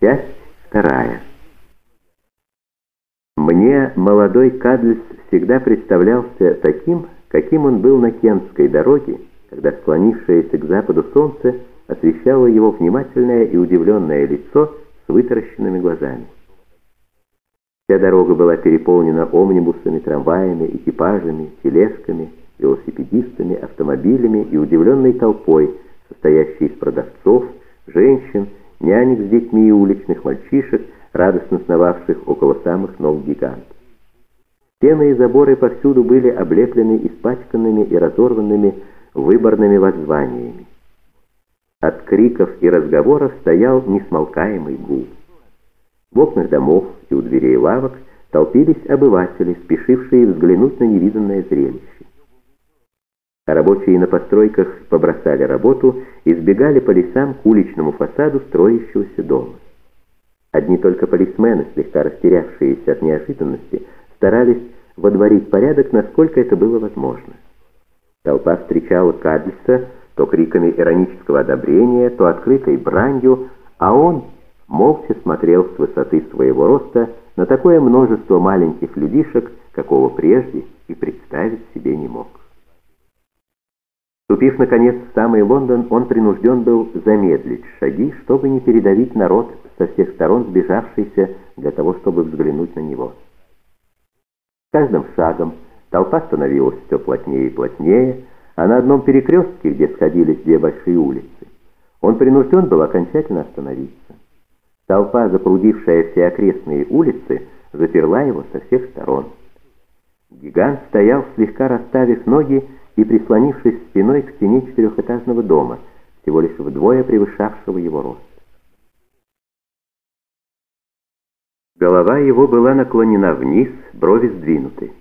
Часть вторая. Мне молодой Кадльс всегда представлялся таким, каким он был на Кентской дороге, когда склонившееся к западу солнце освещало его внимательное и удивленное лицо с вытаращенными глазами. Вся дорога была переполнена омнибусами, трамваями, экипажами, тележками, велосипедистами, автомобилями и удивленной толпой, состоящей из продавцов, женщин, нянек с детьми и уличных мальчишек, радостно сновавших около самых ног гигантов. Стены и заборы повсюду были облеплены испачканными и разорванными выборными воззваниями. От криков и разговоров стоял несмолкаемый гул. В окнах домов и у дверей лавок толпились обыватели, спешившие взглянуть на невиданное зрелище. А рабочие на постройках побросали работу и сбегали по лесам к уличному фасаду строящегося дома. Одни только полисмены, слегка растерявшиеся от неожиданности, старались водворить порядок, насколько это было возможно. Толпа встречала Кадльса то криками иронического одобрения, то открытой бранью, а он молча смотрел с высоты своего роста на такое множество маленьких людишек, какого прежде и представить себе не мог. Ступив, наконец, в самый Лондон, он принужден был замедлить шаги, чтобы не передавить народ со всех сторон сбежавшийся для того, чтобы взглянуть на него. Каждым шагом толпа становилась все плотнее и плотнее, а на одном перекрестке, где сходились две большие улицы, он принужден был окончательно остановиться. Толпа, запрудившая все окрестные улицы, заперла его со всех сторон. Гигант стоял, слегка расставив ноги и прислонившись спиной к стене четырехэтажного дома, всего лишь вдвое превышавшего его рост. Голова его была наклонена вниз, брови сдвинуты.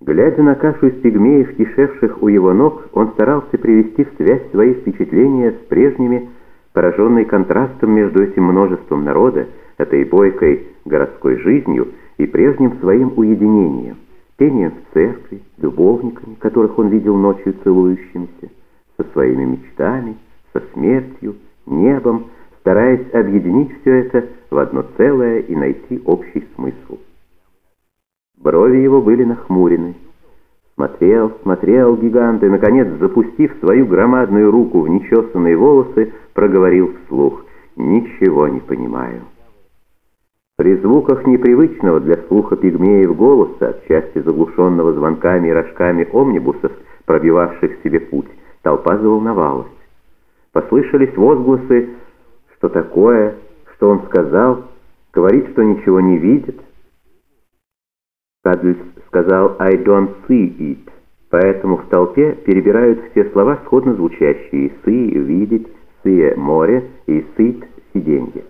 Глядя на кашу из пигмеев, кишевших у его ног, он старался привести в связь свои впечатления с прежними, пораженный контрастом между этим множеством народа, этой бойкой городской жизнью и прежним своим уединением, пением в церкви, любовниками, которых он видел ночью целующимися, со своими мечтами, со смертью, небом, стараясь объединить все это в одно целое и найти общий смысл. Брови его были нахмурены. Смотрел, смотрел гигант и, наконец, запустив свою громадную руку в нечесанные волосы, проговорил вслух «Ничего не понимаю». При звуках непривычного для слуха пигмеев голоса, отчасти заглушенного звонками и рожками омнибусов, пробивавших себе путь, толпа заволновалась. Послышались возгласы «Что такое? Что он сказал? Говорит, что ничего не видит». Кадльс сказал «I don't see it», поэтому в толпе перебирают все слова, сходно звучащие «see» — «видеть», «see» — «море» и «sit» — «сиденье».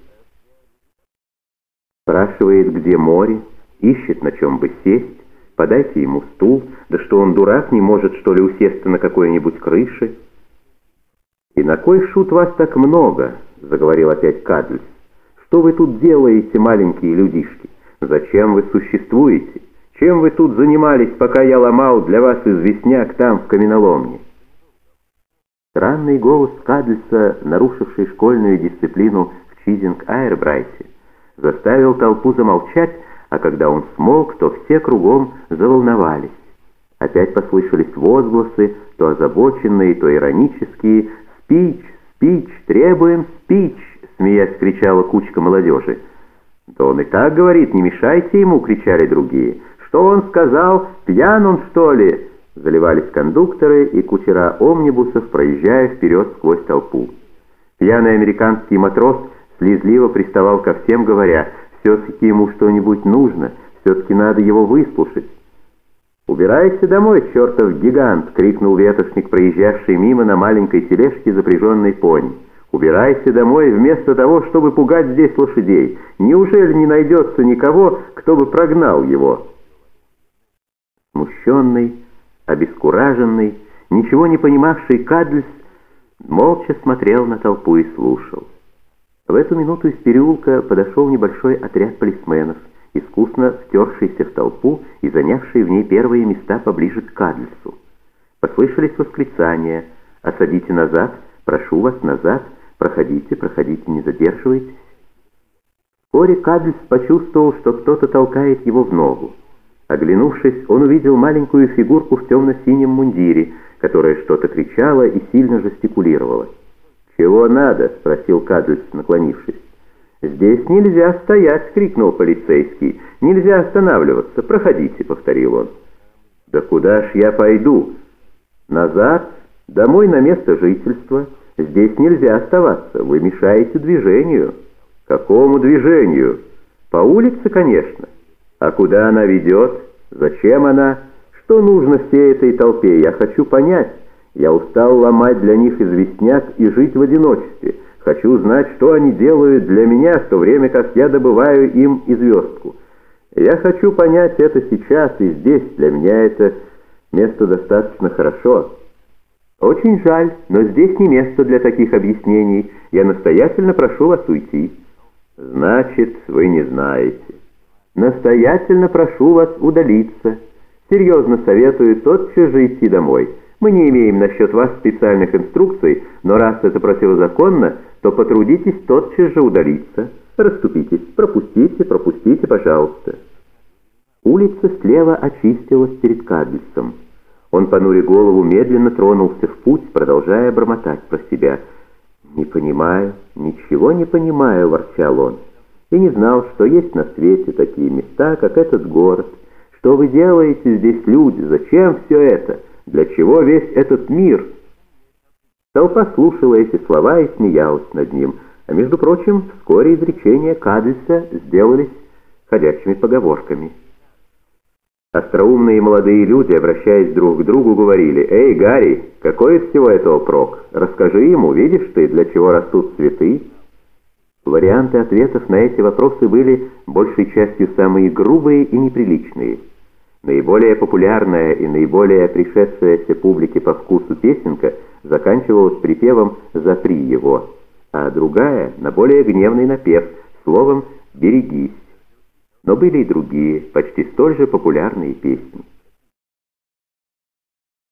Спрашивает, где море, ищет, на чем бы сесть, подайте ему стул, да что он дурак, не может, что ли, усесться на какой-нибудь крыше. «И на кой шут вас так много?» — заговорил опять Кадльс. «Что вы тут делаете, маленькие людишки? Зачем вы существуете?» Чем вы тут занимались, пока я ломал для вас известняк там, в каменоломне?» Странный голос Кадльса, нарушивший школьную дисциплину в Чизинг-Айрбрайте, заставил толпу замолчать, а когда он смолк, то все кругом заволновались. Опять послышались возгласы, то озабоченные, то иронические. «Спич! Спич! Требуем спич!» — смеясь кричала кучка молодежи. «Да он и так говорит, не мешайте ему!» — кричали другие. «Что он сказал? Пьян он, что ли?» Заливались кондукторы и кучера омнибусов, проезжая вперед сквозь толпу. Пьяный американский матрос слезливо приставал ко всем, говоря, «Все-таки ему что-нибудь нужно, все-таки надо его выслушать». «Убирайся домой, чертов гигант!» — крикнул ветошник, проезжавший мимо на маленькой тележке, запряженной пони. «Убирайся домой вместо того, чтобы пугать здесь лошадей. Неужели не найдется никого, кто бы прогнал его?» Смущенный, обескураженный, ничего не понимавший Кадльс молча смотрел на толпу и слушал. В эту минуту из переулка подошел небольшой отряд полисменов, искусно втершийся в толпу и занявший в ней первые места поближе к Кадльсу. Послышались восклицания «Осадите назад! Прошу вас назад! Проходите, проходите, не задерживайтесь!» Вскоре Кадльс почувствовал, что кто-то толкает его в ногу. Оглянувшись, он увидел маленькую фигурку в темно-синем мундире, которая что-то кричала и сильно жестикулировала. «Чего надо?» — спросил Кадльс, наклонившись. «Здесь нельзя стоять!» — крикнул полицейский. «Нельзя останавливаться! Проходите!» — повторил он. «Да куда ж я пойду?» «Назад, домой на место жительства. Здесь нельзя оставаться, вы мешаете движению». «Какому движению?» «По улице, конечно». «А куда она ведет? Зачем она? Что нужно всей этой толпе? Я хочу понять. Я устал ломать для них известняк и жить в одиночестве. Хочу знать, что они делают для меня, в то время как я добываю им и звездку. Я хочу понять это сейчас и здесь. Для меня это место достаточно хорошо». «Очень жаль, но здесь не место для таких объяснений. Я настоятельно прошу вас уйти». «Значит, вы не знаете. Настоятельно прошу вас удалиться. Серьезно советую тотчас же идти домой. Мы не имеем насчет вас специальных инструкций, но раз это противозаконно, то потрудитесь тотчас же удалиться. Расступитесь, пропустите, пропустите, пожалуйста». Улица слева очистилась перед Кадльсом. Он, понуря голову, медленно тронулся в путь, продолжая бормотать про себя – «Не понимаю, ничего не понимаю», — ворчал он. «И не знал, что есть на свете такие места, как этот город. Что вы делаете здесь, люди? Зачем все это? Для чего весь этот мир?» Толпа слушала эти слова и смеялась над ним, а между прочим, вскоре изречения Кадльса сделались ходячими поговорками. Остроумные молодые люди, обращаясь друг к другу, говорили, «Эй, Гарри, какой из всего этого прок? Расскажи ему, видишь ты, для чего растут цветы?» Варианты ответов на эти вопросы были большей частью самые грубые и неприличные. Наиболее популярная и наиболее пришедшаяся публике по вкусу песенка заканчивалась припевом «Запри его», а другая — на более гневный напев, словом «Берегись». Но были и другие, почти столь же популярные песни.